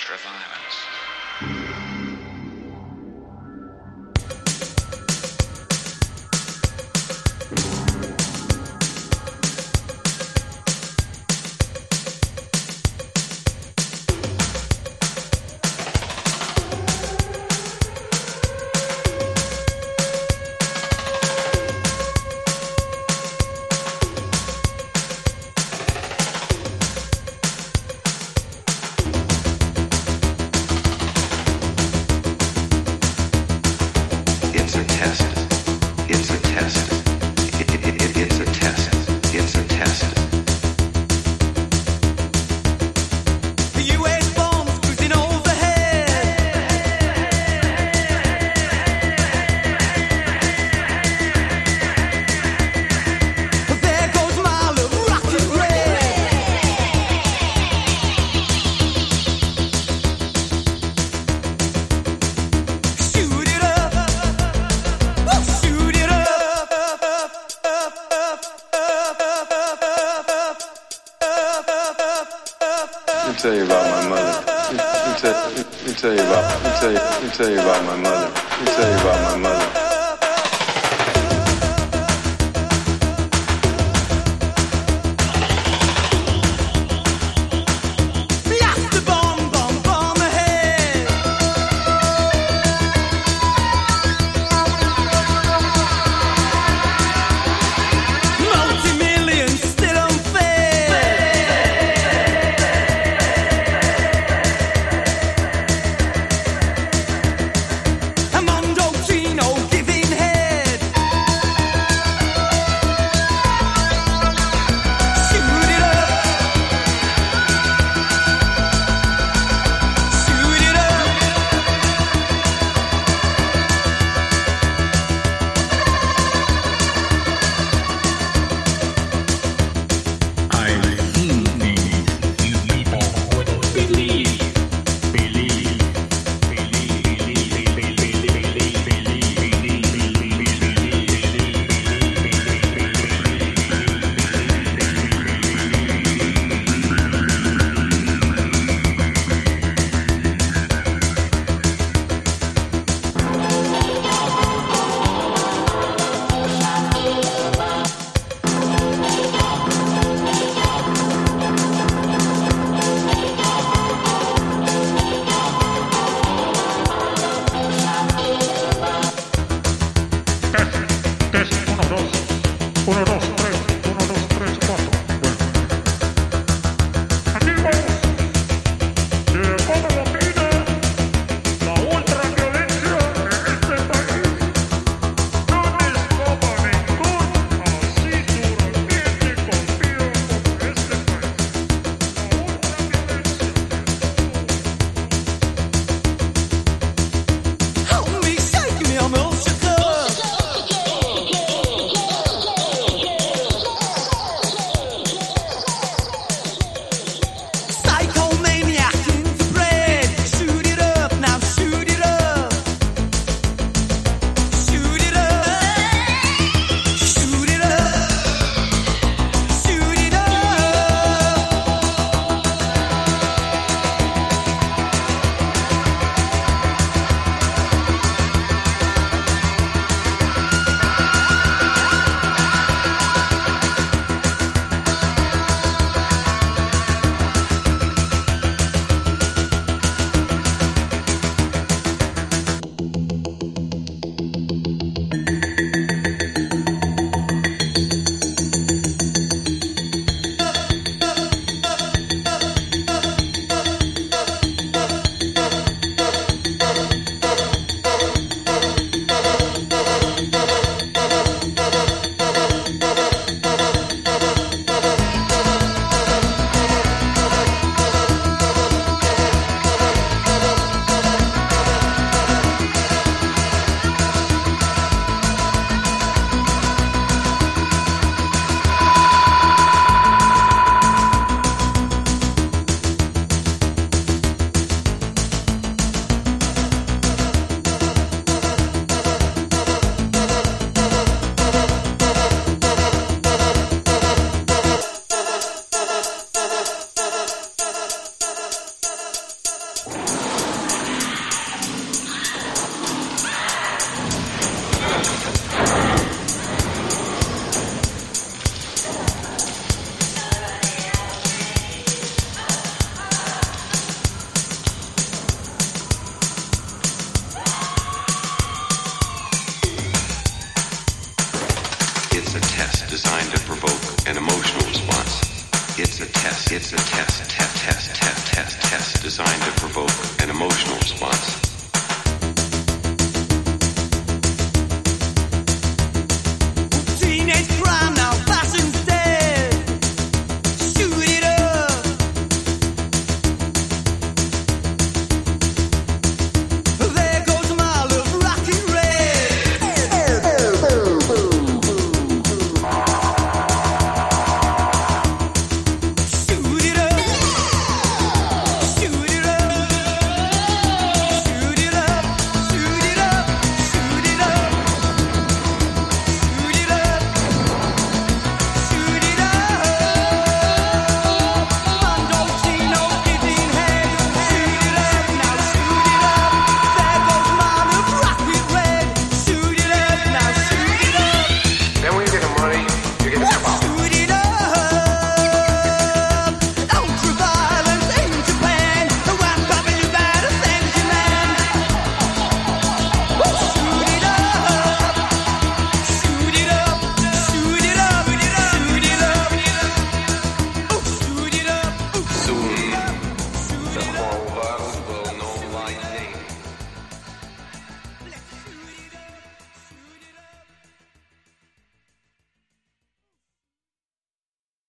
extra violence. tell you about my mother. Let me tell you about my mother. Let me tell you about my mother. It's a test, test, test, test, test, test designed to provoke